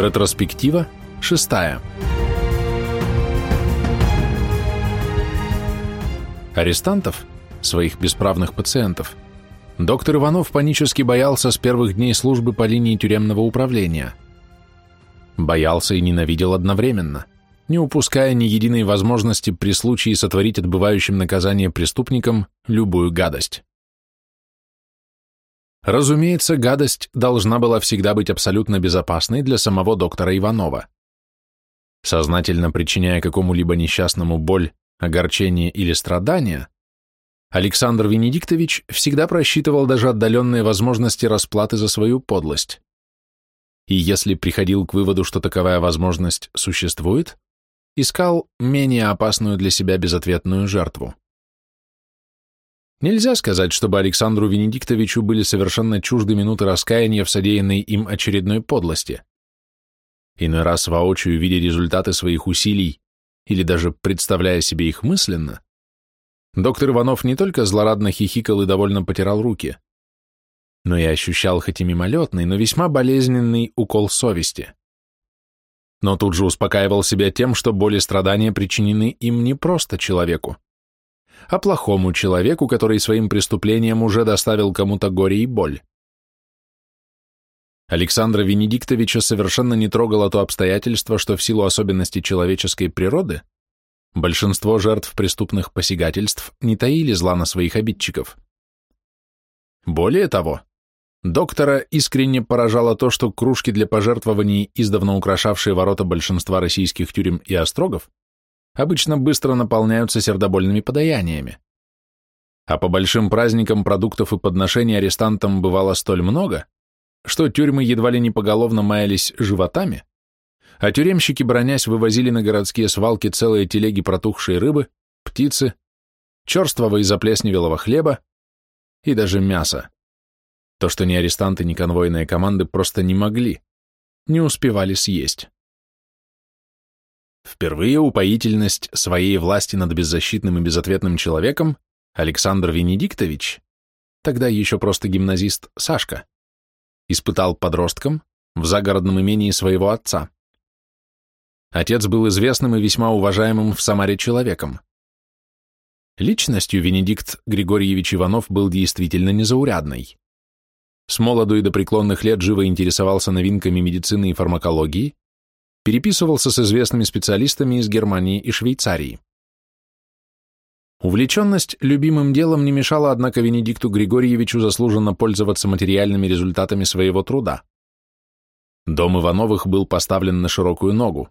Ретроспектива шестая. Арестантов, своих бесправных пациентов, доктор Иванов панически боялся с первых дней службы по линии тюремного управления. Боялся и ненавидел одновременно, не упуская ни единой возможности при случае сотворить отбывающим наказание преступникам любую гадость. Разумеется, гадость должна была всегда быть абсолютно безопасной для самого доктора Иванова. Сознательно причиняя какому-либо несчастному боль, огорчение или страдания, Александр Венедиктович всегда просчитывал даже отдаленные возможности расплаты за свою подлость. И если приходил к выводу, что таковая возможность существует, искал менее опасную для себя безответную жертву. Нельзя сказать, чтобы Александру Венедиктовичу были совершенно чужды минуты раскаяния в содеянной им очередной подлости. Иной раз воочию видя результаты своих усилий или даже представляя себе их мысленно, доктор Иванов не только злорадно хихикал и довольно потирал руки, но и ощущал хоть и мимолетный, но весьма болезненный укол совести. Но тут же успокаивал себя тем, что боли страдания причинены им не просто человеку, а плохому человеку, который своим преступлением уже доставил кому-то горе и боль. Александра Венедиктовича совершенно не трогало то обстоятельство, что в силу особенностей человеческой природы большинство жертв преступных посягательств не таили зла на своих обидчиков. Более того, доктора искренне поражало то, что кружки для пожертвований, издавна украшавшие ворота большинства российских тюрем и острогов, обычно быстро наполняются сердобольными подаяниями. А по большим праздникам продуктов и подношений арестантам бывало столь много, что тюрьмы едва ли не поголовно маялись животами, а тюремщики, бронясь, вывозили на городские свалки целые телеги протухшей рыбы, птицы, черствого и заплесневелого хлеба и даже мяса. То, что ни арестанты, ни конвойные команды просто не могли, не успевали съесть. Впервые упоительность своей власти над беззащитным и безответным человеком Александр Венедиктович, тогда еще просто гимназист Сашка, испытал подростком в загородном имении своего отца. Отец был известным и весьма уважаемым в Самаре человеком. Личностью Венедикт Григорьевич Иванов был действительно незаурядной. С молоду и до преклонных лет живо интересовался новинками медицины и фармакологии, переписывался с известными специалистами из Германии и Швейцарии. Увлеченность любимым делом не мешала, однако, Венедикту Григорьевичу заслуженно пользоваться материальными результатами своего труда. Дом Ивановых был поставлен на широкую ногу.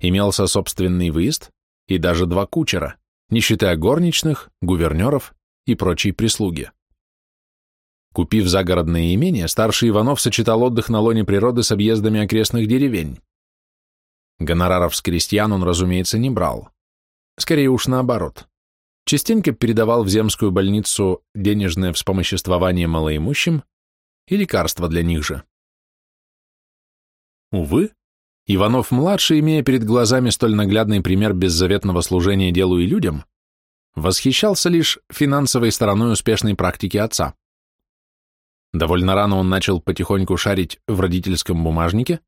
Имелся собственный выезд и даже два кучера, не считая горничных, гувернеров и прочей прислуги. Купив загородное имение, старший Иванов сочетал отдых на лоне природы с объездами окрестных деревень. Гонораров с крестьян он, разумеется, не брал. Скорее уж наоборот. Частенько передавал в земскую больницу денежное вспомоществование малоимущим и лекарства для них же. Увы, Иванов-младший, имея перед глазами столь наглядный пример беззаветного служения делу и людям, восхищался лишь финансовой стороной успешной практики отца. Довольно рано он начал потихоньку шарить в родительском бумажнике,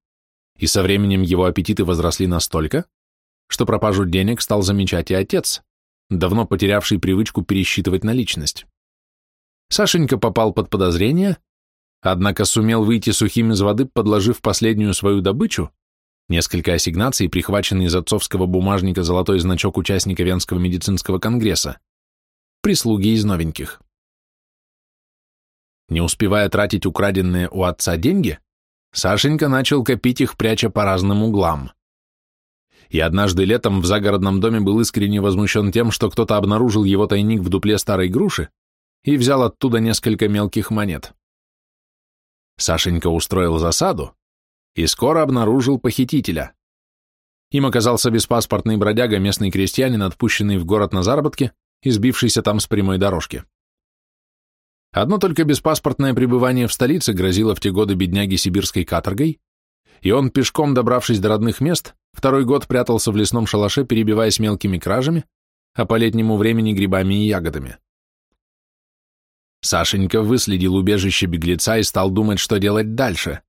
и со временем его аппетиты возросли настолько, что пропажу денег стал замечать и отец, давно потерявший привычку пересчитывать наличность. Сашенька попал под подозрение, однако сумел выйти сухим из воды, подложив последнюю свою добычу, несколько ассигнаций, прихваченный из отцовского бумажника золотой значок участника Венского медицинского конгресса, прислуги из новеньких. Не успевая тратить украденные у отца деньги, Сашенька начал копить их, пряча по разным углам. И однажды летом в загородном доме был искренне возмущен тем, что кто-то обнаружил его тайник в дупле старой груши и взял оттуда несколько мелких монет. Сашенька устроил засаду и скоро обнаружил похитителя. Им оказался беспаспортный бродяга, местный крестьянин, отпущенный в город на заработки и сбившийся там с прямой дорожки. Одно только беспаспортное пребывание в столице грозило в те годы бедняге сибирской каторгой, и он, пешком добравшись до родных мест, второй год прятался в лесном шалаше, перебиваясь мелкими кражами, а по летнему времени грибами и ягодами. Сашенька выследил убежище беглеца и стал думать, что делать дальше.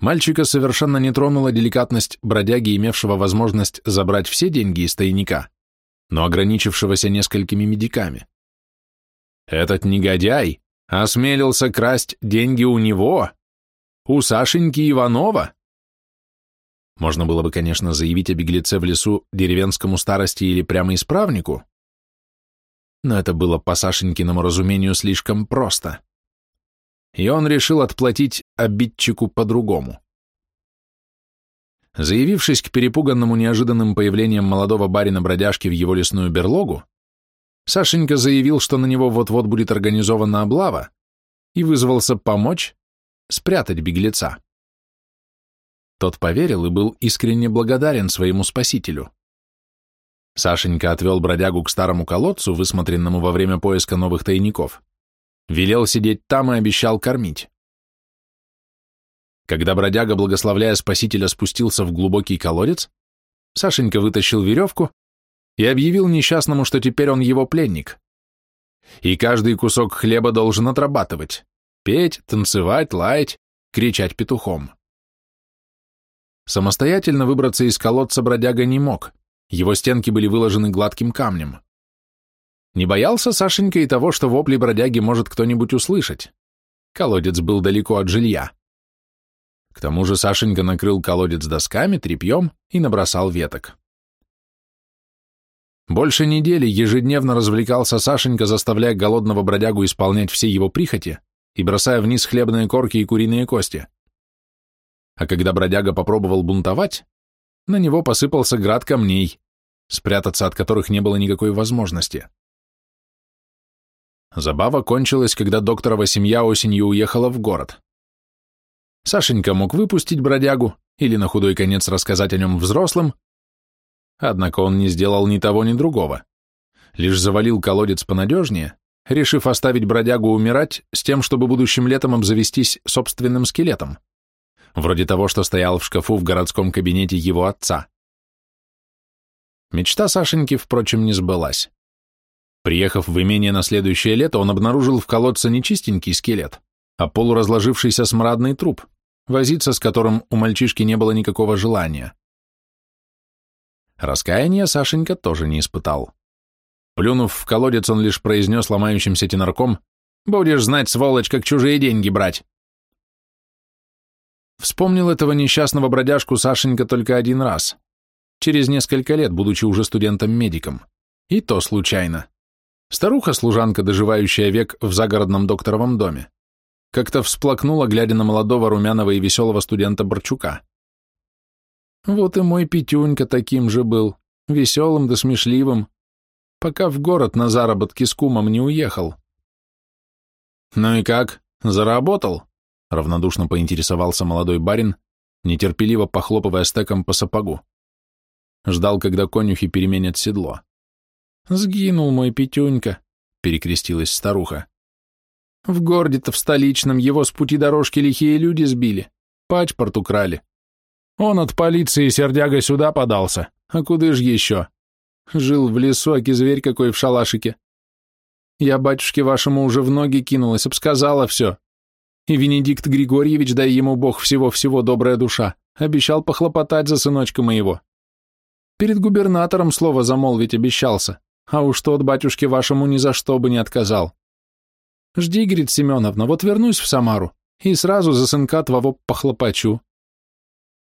Мальчика совершенно не тронула деликатность бродяги, имевшего возможность забрать все деньги из тайника, но ограничившегося несколькими медиками. Этот негодяй осмелился красть деньги у него, у Сашеньки Иванова. Можно было бы, конечно, заявить о беглеце в лесу деревенскому старости или прямо исправнику, но это было по Сашенькиному разумению слишком просто и он решил отплатить обидчику по-другому. Заявившись к перепуганному неожиданным появлением молодого барина-бродяжки в его лесную берлогу, Сашенька заявил, что на него вот-вот будет организована облава, и вызвался помочь спрятать беглеца. Тот поверил и был искренне благодарен своему спасителю. Сашенька отвел бродягу к старому колодцу, высмотренному во время поиска новых тайников, велел сидеть там и обещал кормить. Когда бродяга, благословляя спасителя, спустился в глубокий колодец, Сашенька вытащил веревку и объявил несчастному, что теперь он его пленник. И каждый кусок хлеба должен отрабатывать, петь, танцевать, лаять, кричать петухом. Самостоятельно выбраться из колодца бродяга не мог, его стенки были выложены гладким камнем. Не боялся Сашенька и того, что вопли бродяги может кто-нибудь услышать. Колодец был далеко от жилья. К тому же Сашенька накрыл колодец досками, тряпьем и набросал веток. Больше недели ежедневно развлекался Сашенька, заставляя голодного бродягу исполнять все его прихоти и бросая вниз хлебные корки и куриные кости. А когда бродяга попробовал бунтовать, на него посыпался град камней, спрятаться от которых не было никакой возможности. Забава кончилась, когда докторова семья осенью уехала в город. Сашенька мог выпустить бродягу или на худой конец рассказать о нем взрослым, однако он не сделал ни того, ни другого. Лишь завалил колодец понадежнее, решив оставить бродягу умирать с тем, чтобы будущим летом обзавестись собственным скелетом, вроде того, что стоял в шкафу в городском кабинете его отца. Мечта Сашеньки, впрочем, не сбылась. Приехав в имение на следующее лето, он обнаружил в колодце не чистенький скелет, а полуразложившийся смрадный труп, возиться с которым у мальчишки не было никакого желания. Раскаяния Сашенька тоже не испытал. Плюнув в колодец, он лишь произнес ломающимся тенорком «Будешь знать, сволочь, как чужие деньги брать!» Вспомнил этого несчастного бродяжку Сашенька только один раз, через несколько лет, будучи уже студентом-медиком, и то случайно. Старуха-служанка, доживающая век в загородном докторовом доме, как-то всплакнула, глядя на молодого румяного и веселого студента Борчука. Вот и мой Петюнька таким же был, веселым да смешливым, пока в город на заработки с кумом не уехал. «Ну и как, заработал?» — равнодушно поинтересовался молодой барин, нетерпеливо похлопывая стеком по сапогу. Ждал, когда конюхи переменят седло. «Сгинул мой Петюнька», — перекрестилась старуха. «В городе-то в столичном его с пути дорожки лихие люди сбили, пачпорт украли. Он от полиции сердяга сюда подался, а куда ж еще? Жил в лесу, аки зверь какой в шалашике. Я батюшке вашему уже в ноги кинулась, обсказала все. И Венедикт Григорьевич, дай ему бог всего-всего добрая душа, обещал похлопотать за сыночка моего. Перед губернатором слово замолвить обещался а уж тот батюшке вашему ни за что бы не отказал. Жди, говорит Семеновна, вот вернусь в Самару и сразу за сынка твоего похлопочу.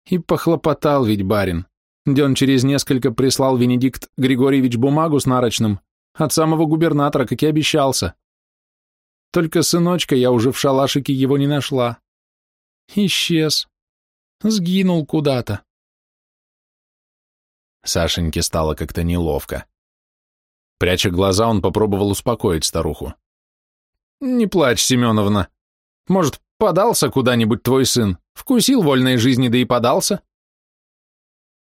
И похлопотал ведь барин. Ден через несколько прислал Венедикт Григорьевич бумагу с нарочным от самого губернатора, как и обещался. Только сыночка я уже в шалашике его не нашла. Исчез. Сгинул куда-то. Сашеньке стало как-то неловко. Пряча глаза, он попробовал успокоить старуху. «Не плачь, Семеновна. Может, подался куда-нибудь твой сын? Вкусил вольной жизни, да и подался?»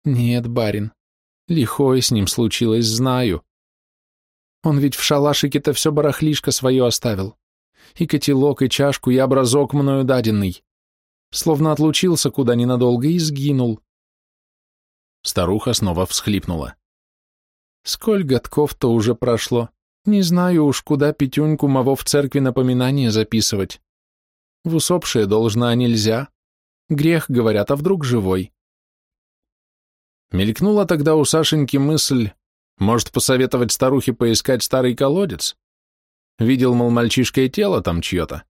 «Нет, барин, лихое с ним случилось, знаю. Он ведь в шалашике-то все барахлишко свое оставил. И котелок, и чашку, и образок мною даденный. Словно отлучился куда ненадолго и сгинул». Старуха снова всхлипнула. Сколь годков-то уже прошло. Не знаю уж, куда Петюньку моего в церкви напоминание записывать. В усопшие должна нельзя. Грех, говорят, а вдруг живой? Мелькнула тогда у Сашеньки мысль, может, посоветовать старухе поискать старый колодец? Видел, мол, мальчишка и тело там чье-то.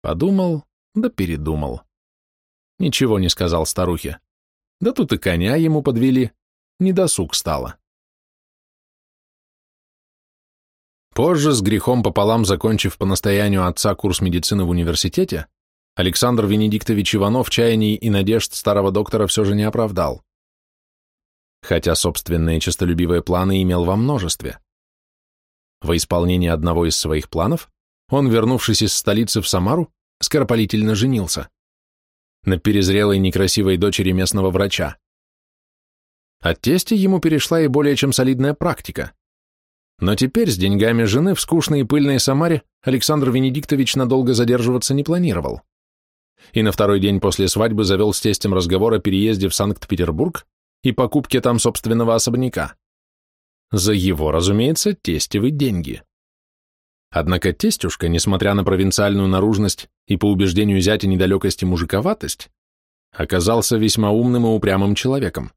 Подумал, да передумал. Ничего не сказал старухе. Да тут и коня ему подвели, недосуг стало. Позже, с грехом пополам закончив по настоянию отца курс медицины в университете, Александр Венедиктович Иванов чаяний и надежд старого доктора все же не оправдал. Хотя собственные честолюбивые планы имел во множестве. Во исполнение одного из своих планов он, вернувшись из столицы в Самару, скоропалительно женился на перезрелой некрасивой дочери местного врача. От тестя ему перешла и более чем солидная практика. Но теперь с деньгами жены в скучной и пыльной Самаре Александр Венедиктович надолго задерживаться не планировал. И на второй день после свадьбы завел с тестем разговор о переезде в Санкт-Петербург и покупке там собственного особняка. За его, разумеется, тестевые деньги. Однако тестюшка, несмотря на провинциальную наружность и по убеждению зятя недалекость и мужиковатость, оказался весьма умным и упрямым человеком.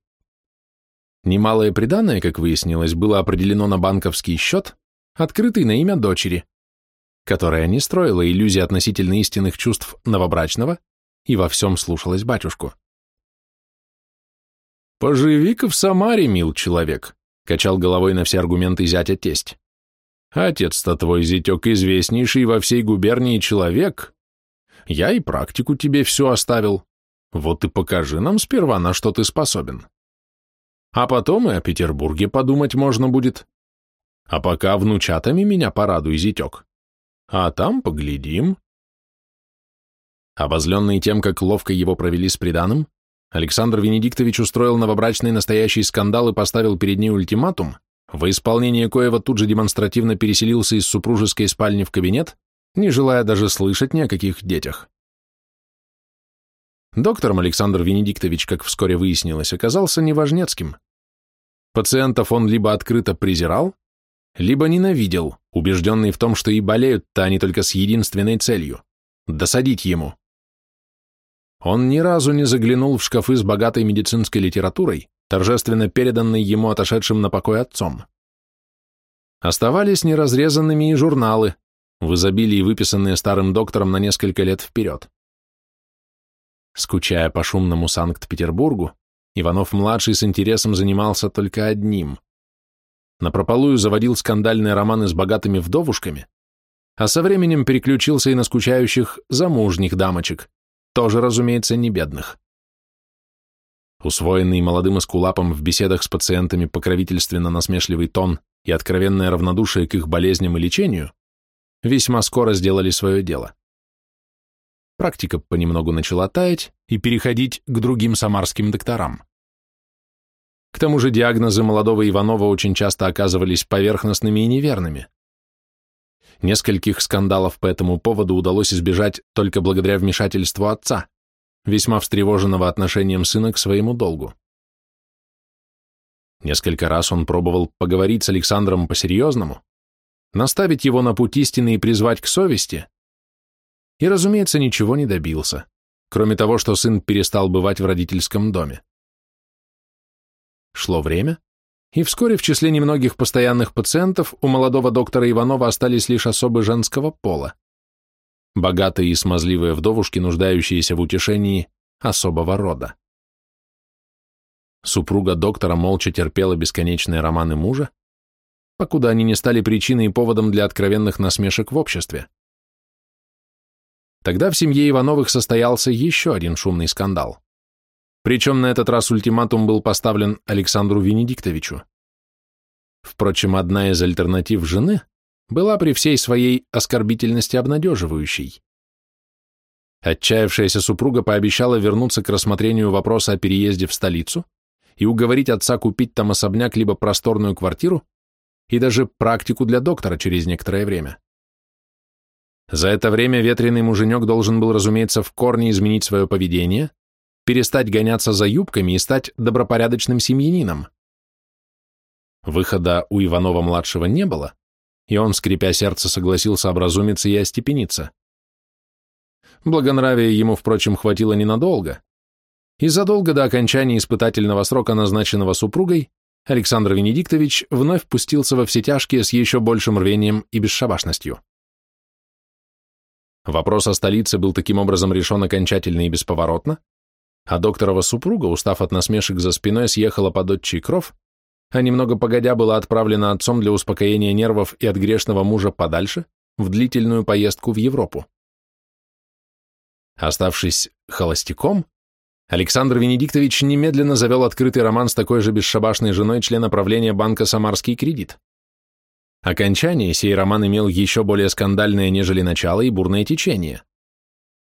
Немалое приданное, как выяснилось, было определено на банковский счет, открытый на имя дочери, которая не строила иллюзий относительно истинных чувств новобрачного и во всем слушалась батюшку. «Поживи-ка в Самаре, мил человек», — качал головой на все аргументы зятя тесть. Отец-то твой, зятек, известнейший во всей губернии человек. Я и практику тебе все оставил. Вот и покажи нам сперва, на что ты способен. А потом и о Петербурге подумать можно будет. А пока внучатами меня порадуй, зятек. А там поглядим. Обозленный тем, как ловко его провели с приданым, Александр Венедиктович устроил новобрачный настоящий скандал и поставил перед ней ультиматум, во исполнение коего тут же демонстративно переселился из супружеской спальни в кабинет, не желая даже слышать ни о каких детях. Доктором Александр Венедиктович, как вскоре выяснилось, оказался неважнецким. Пациентов он либо открыто презирал, либо ненавидел, убежденный в том, что и болеют-то они только с единственной целью – досадить ему. Он ни разу не заглянул в шкафы с богатой медицинской литературой, торжественно переданный ему отошедшим на покой отцом. Оставались неразрезанными и журналы, в изобилии выписанные старым доктором на несколько лет вперед. Скучая по шумному Санкт-Петербургу, Иванов-младший с интересом занимался только одним. Напропалую заводил скандальные романы с богатыми вдовушками, а со временем переключился и на скучающих замужних дамочек, тоже, разумеется, не бедных усвоенный молодым эскулапом в беседах с пациентами покровительственно-насмешливый тон и откровенное равнодушие к их болезням и лечению, весьма скоро сделали свое дело. Практика понемногу начала таять и переходить к другим самарским докторам. К тому же диагнозы молодого Иванова очень часто оказывались поверхностными и неверными. Нескольких скандалов по этому поводу удалось избежать только благодаря вмешательству отца весьма встревоженного отношением сына к своему долгу. Несколько раз он пробовал поговорить с Александром по-серьезному, наставить его на путь истины и призвать к совести, и, разумеется, ничего не добился, кроме того, что сын перестал бывать в родительском доме. Шло время, и вскоре в числе немногих постоянных пациентов у молодого доктора Иванова остались лишь особы женского пола богатые и смазливые вдовушки, нуждающиеся в утешении особого рода. Супруга доктора молча терпела бесконечные романы мужа, покуда они не стали причиной и поводом для откровенных насмешек в обществе. Тогда в семье Ивановых состоялся еще один шумный скандал. Причем на этот раз ультиматум был поставлен Александру Венедиктовичу. Впрочем, одна из альтернатив жены была при всей своей оскорбительности обнадеживающей. Отчаявшаяся супруга пообещала вернуться к рассмотрению вопроса о переезде в столицу и уговорить отца купить там особняк либо просторную квартиру и даже практику для доктора через некоторое время. За это время ветреный муженек должен был, разумеется, в корне изменить свое поведение, перестать гоняться за юбками и стать добропорядочным семьянином. Выхода у Иванова-младшего не было, и он, скрипя сердце, согласился образумиться и остепениться. Благонравия ему, впрочем, хватило ненадолго, и задолго до окончания испытательного срока, назначенного супругой, Александр Венедиктович вновь пустился во все тяжкие с еще большим рвением и бесшабашностью. Вопрос о столице был таким образом решен окончательно и бесповоротно, а докторова супруга, устав от насмешек за спиной, съехала под отчий кров, а немного погодя была отправлена отцом для успокоения нервов и от грешного мужа подальше, в длительную поездку в Европу. Оставшись холостяком, Александр Венедиктович немедленно завел открытый роман с такой же бесшабашной женой члена правления банка «Самарский кредит». Окончание сей роман имел еще более скандальное, нежели начало и бурное течение.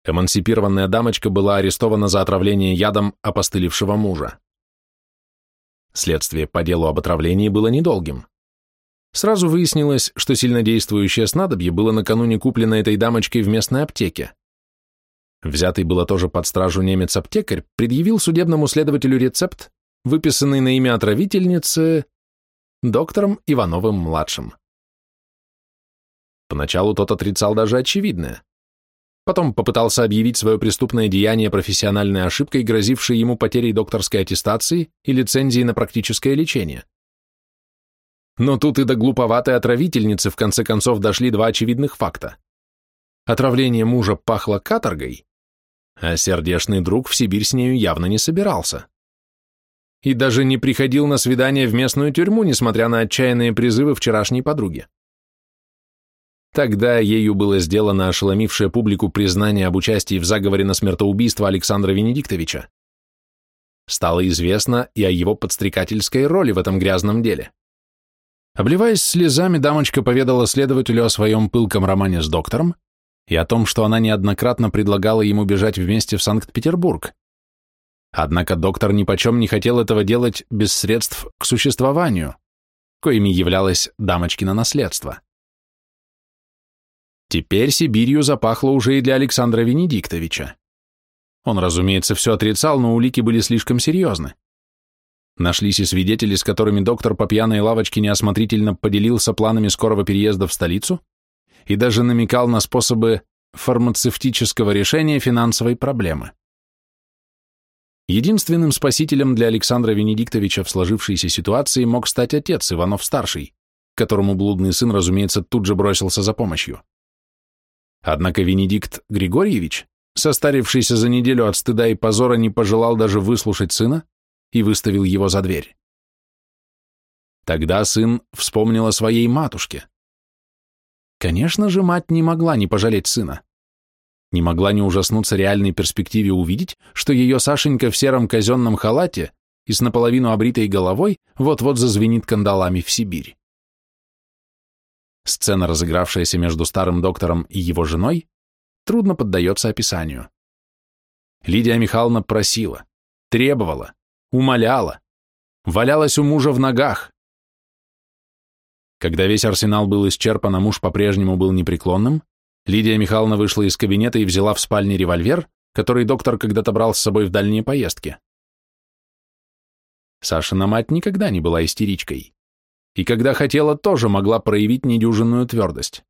Эмансипированная дамочка была арестована за отравление ядом опостылевшего мужа. Следствие по делу об отравлении было недолгим. Сразу выяснилось, что сильнодействующее снадобье было накануне куплено этой дамочкой в местной аптеке. Взятый было тоже под стражу немец-аптекарь предъявил судебному следователю рецепт, выписанный на имя отравительницы доктором Ивановым-младшим. Поначалу тот отрицал даже очевидное. Потом попытался объявить свое преступное деяние профессиональной ошибкой, грозившей ему потерей докторской аттестации и лицензии на практическое лечение. Но тут и до глуповатой отравительницы в конце концов дошли два очевидных факта. Отравление мужа пахло каторгой, а сердечный друг в Сибирь с нею явно не собирался. И даже не приходил на свидание в местную тюрьму, несмотря на отчаянные призывы вчерашней подруги. Тогда ею было сделано ошеломившее публику признание об участии в заговоре на смертоубийство Александра Венедиктовича. Стало известно и о его подстрекательской роли в этом грязном деле. Обливаясь слезами, дамочка поведала следователю о своем пылком романе с доктором, и о том, что она неоднократно предлагала ему бежать вместе в Санкт-Петербург. Однако доктор нипочем не хотел этого делать без средств к существованию, коими являлось дамочкино наследство. Теперь Сибирью запахло уже и для Александра Венедиктовича. Он, разумеется, все отрицал, но улики были слишком серьезны. Нашлись и свидетели, с которыми доктор по пьяной лавочке неосмотрительно поделился планами скорого переезда в столицу, и даже намекал на способы фармацевтического решения финансовой проблемы. Единственным спасителем для Александра Венедиктовича в сложившейся ситуации мог стать отец Иванов-старший, которому блудный сын, разумеется, тут же бросился за помощью. Однако Венедикт Григорьевич, состарившийся за неделю от стыда и позора, не пожелал даже выслушать сына и выставил его за дверь. Тогда сын вспомнил о своей матушке, Конечно же, мать не могла не пожалеть сына. Не могла не ужаснуться реальной перспективе увидеть, что ее Сашенька в сером казенном халате и с наполовину обритой головой вот-вот зазвенит кандалами в Сибирь. Сцена, разыгравшаяся между старым доктором и его женой, трудно поддается описанию. Лидия Михайловна просила, требовала, умоляла, валялась у мужа в ногах, когда весь арсенал был исчерпан, а муж по-прежнему был непреклонным, Лидия Михайловна вышла из кабинета и взяла в спальне револьвер, который доктор когда-то брал с собой в дальние поездки. Сашина мать никогда не была истеричкой. И когда хотела, тоже могла проявить недюжинную твердость.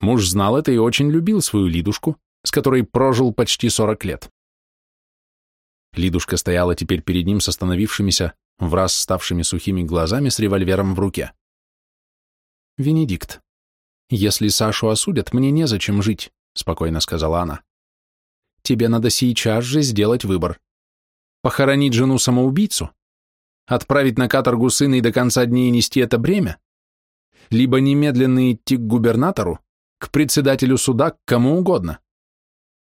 Муж знал это и очень любил свою Лидушку, с которой прожил почти 40 лет. Лидушка стояла теперь перед ним с остановившимися, враз ставшими сухими глазами с револьвером в руке. «Венедикт, если Сашу осудят, мне незачем жить», — спокойно сказала она. «Тебе надо сейчас же сделать выбор. Похоронить жену-самоубийцу? Отправить на каторгу сына и до конца дней нести это бремя? Либо немедленно идти к губернатору, к председателю суда, к кому угодно.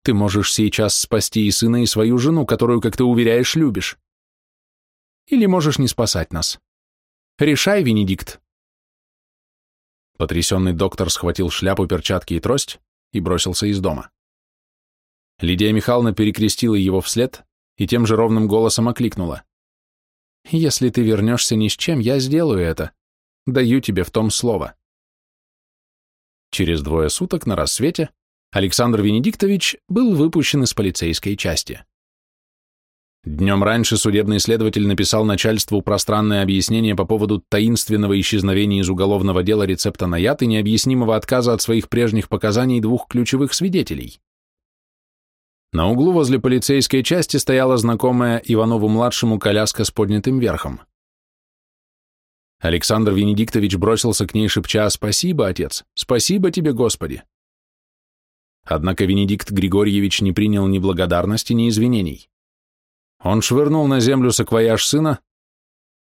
Ты можешь сейчас спасти и сына, и свою жену, которую, как ты уверяешь, любишь. Или можешь не спасать нас. Решай, Венедикт. Потрясенный доктор схватил шляпу, перчатки и трость и бросился из дома. Лидия Михайловна перекрестила его вслед и тем же ровным голосом окликнула. «Если ты вернешься ни с чем, я сделаю это. Даю тебе в том слово». Через двое суток на рассвете Александр Венедиктович был выпущен из полицейской части. Днем раньше судебный следователь написал начальству пространное объяснение по поводу таинственного исчезновения из уголовного дела рецепта на яд и необъяснимого отказа от своих прежних показаний двух ключевых свидетелей На углу возле полицейской части стояла знакомая Иванову-младшему коляска с поднятым верхом. Александр Венедиктович бросился к ней, шепча «Спасибо, отец! Спасибо тебе, Господи!» Однако Венедикт Григорьевич не принял ни благодарности, ни извинений. Он швырнул на землю саквояж сына,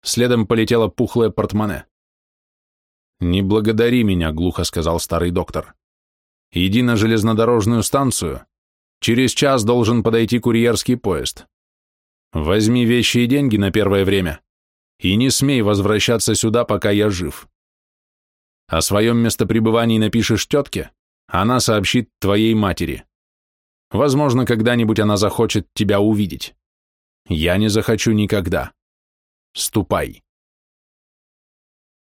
следом полетело пухлое портмоне. «Не благодари меня», — глухо сказал старый доктор. «Иди на железнодорожную станцию. Через час должен подойти курьерский поезд. Возьми вещи и деньги на первое время и не смей возвращаться сюда, пока я жив. О своем местопребывании напишешь тетке, она сообщит твоей матери. Возможно, когда-нибудь она захочет тебя увидеть. Я не захочу никогда. Ступай.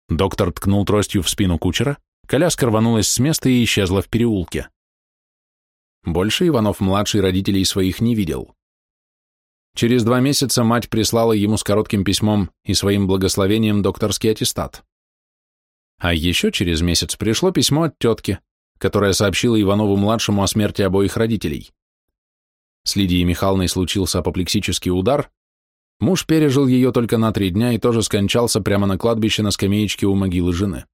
Доктор ткнул тростью в спину кучера, коляска рванулась с места и исчезла в переулке. Больше Иванов-младший родителей своих не видел. Через два месяца мать прислала ему с коротким письмом и своим благословением докторский аттестат. А еще через месяц пришло письмо от тетки, которая сообщила Иванову-младшему о смерти обоих родителей. С Лидией Михайловной случился апоплексический удар, муж пережил ее только на три дня и тоже скончался прямо на кладбище на скамеечке у могилы жены.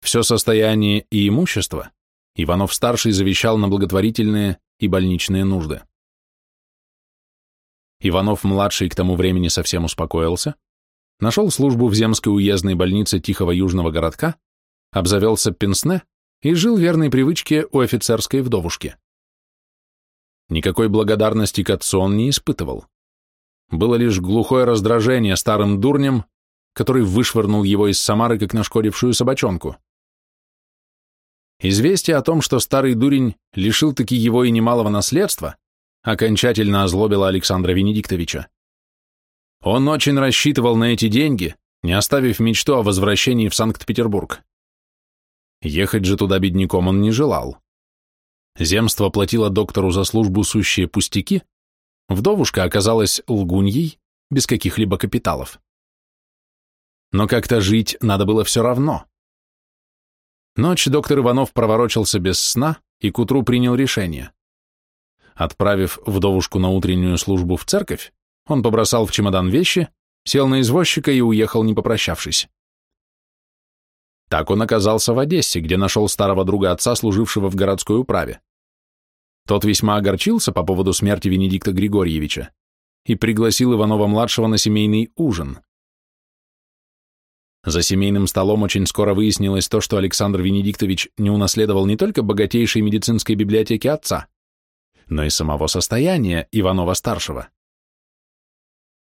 Все состояние и имущество Иванов-старший завещал на благотворительные и больничные нужды. Иванов-младший к тому времени совсем успокоился, нашел службу в земской уездной больнице Тихого Южного городка, обзавелся пенсне и жил верной привычке у офицерской вдовушки. Никакой благодарности к отцу он не испытывал. Было лишь глухое раздражение старым дурнем, который вышвырнул его из Самары, как нашкодившую собачонку. Известие о том, что старый дурень лишил таки его и немалого наследства, окончательно озлобила Александра Венедиктовича. Он очень рассчитывал на эти деньги, не оставив мечту о возвращении в Санкт-Петербург. Ехать же туда бедняком он не желал. Земство платило доктору за службу сущие пустяки, вдовушка оказалась лгуньей, без каких-либо капиталов. Но как-то жить надо было все равно. Ночь доктор Иванов проворочился без сна и к утру принял решение. Отправив вдовушку на утреннюю службу в церковь, он побросал в чемодан вещи, сел на извозчика и уехал, не попрощавшись. Так он оказался в Одессе, где нашел старого друга отца, служившего в городской управе. Тот весьма огорчился по поводу смерти Венедикта Григорьевича и пригласил Иванова-младшего на семейный ужин. За семейным столом очень скоро выяснилось то, что Александр Венедиктович не унаследовал не только богатейшей медицинской библиотеки отца, но и самого состояния Иванова-старшего.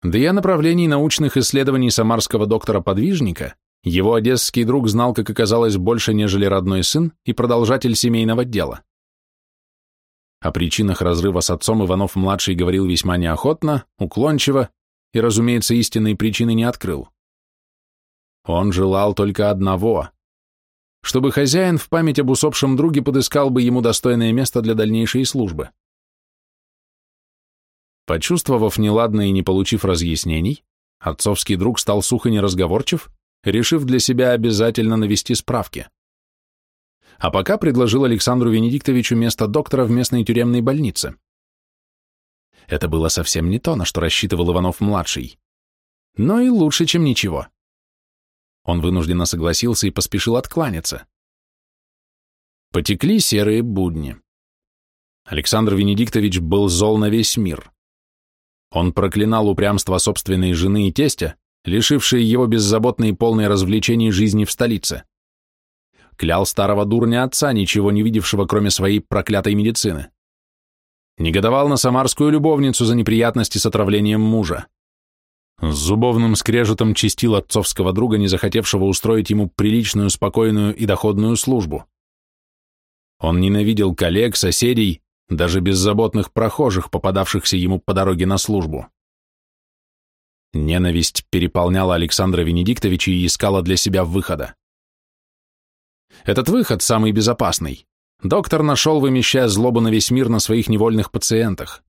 Для направлений научных исследований самарского доктора-подвижника его одесский друг знал, как оказалось, больше, нежели родной сын и продолжатель семейного дела. О причинах разрыва с отцом Иванов-младший говорил весьма неохотно, уклончиво и, разумеется, истинной причины не открыл. Он желал только одного — чтобы хозяин в память об усопшем друге подыскал бы ему достойное место для дальнейшей службы. Почувствовав неладное и не получив разъяснений, отцовский друг стал сухо неразговорчив, решив для себя обязательно навести справки. А пока предложил Александру Венедиктовичу место доктора в местной тюремной больнице. Это было совсем не то, на что рассчитывал Иванов-младший. Но и лучше, чем ничего. Он вынужденно согласился и поспешил откланяться. Потекли серые будни. Александр Венедиктович был зол на весь мир. Он проклинал упрямство собственной жены и тестя, лишившие его беззаботной и полной развлечений жизни в столице. Клял старого дурня отца, ничего не видевшего, кроме своей проклятой медицины. Негодовал на самарскую любовницу за неприятности с отравлением мужа. С зубовным скрежетом чистил отцовского друга, не захотевшего устроить ему приличную, спокойную и доходную службу. Он ненавидел коллег, соседей, даже беззаботных прохожих, попадавшихся ему по дороге на службу. Ненависть переполняла Александра Венедиктовича и искала для себя выхода. Этот выход самый безопасный. Доктор нашел, вымещая злобу на весь мир на своих невольных пациентах.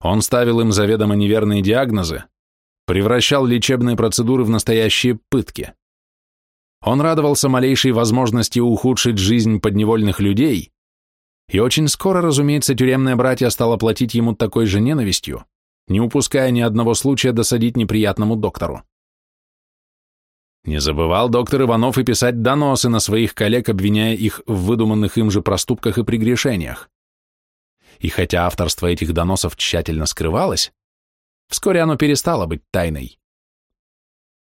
Он ставил им заведомо неверные диагнозы, превращал лечебные процедуры в настоящие пытки. Он радовался малейшей возможности ухудшить жизнь подневольных людей И очень скоро, разумеется, тюремное братья стало платить ему такой же ненавистью, не упуская ни одного случая досадить неприятному доктору. Не забывал доктор Иванов и писать доносы на своих коллег, обвиняя их в выдуманных им же проступках и прегрешениях. И хотя авторство этих доносов тщательно скрывалось, вскоре оно перестало быть тайной.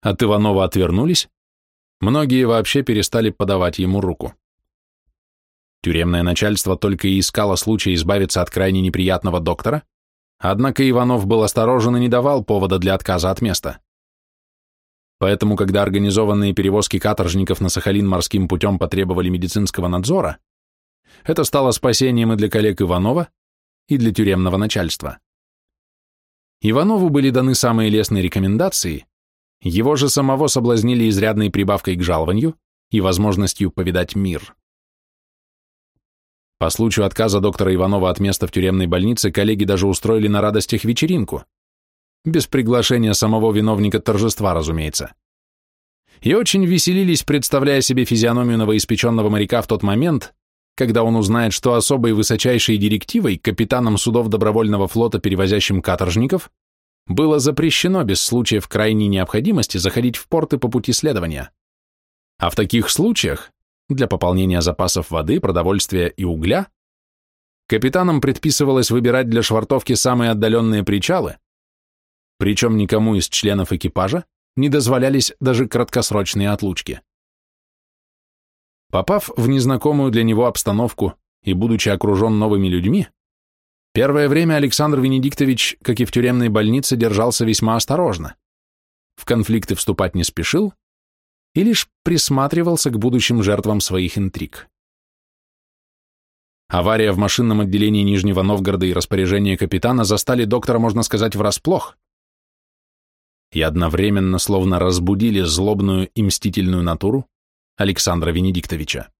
От Иванова отвернулись, многие вообще перестали подавать ему руку. Тюремное начальство только и искало случая избавиться от крайне неприятного доктора, однако Иванов был осторожен и не давал повода для отказа от места. Поэтому, когда организованные перевозки каторжников на Сахалин морским путем потребовали медицинского надзора, это стало спасением и для коллег Иванова, и для тюремного начальства. Иванову были даны самые лестные рекомендации, его же самого соблазнили изрядной прибавкой к жалованию и возможностью повидать мир. По случаю отказа доктора Иванова от места в тюремной больнице коллеги даже устроили на радостях вечеринку, без приглашения самого виновника торжества, разумеется. И очень веселились, представляя себе физиономию новоиспеченного моряка в тот момент, когда он узнает, что особой высочайшей директивой капитаном судов добровольного флота, перевозящим каторжников, было запрещено без случаев крайней необходимости заходить в порты по пути следования. А в таких случаях, для пополнения запасов воды, продовольствия и угля, капитанам предписывалось выбирать для швартовки самые отдаленные причалы, причем никому из членов экипажа не дозволялись даже краткосрочные отлучки. Попав в незнакомую для него обстановку и будучи окружен новыми людьми, первое время Александр Венедиктович, как и в тюремной больнице, держался весьма осторожно, в конфликты вступать не спешил и лишь присматривался к будущим жертвам своих интриг. Авария в машинном отделении Нижнего Новгорода и распоряжение капитана застали доктора, можно сказать, врасплох, и одновременно словно разбудили злобную и мстительную натуру Александра Венедиктовича.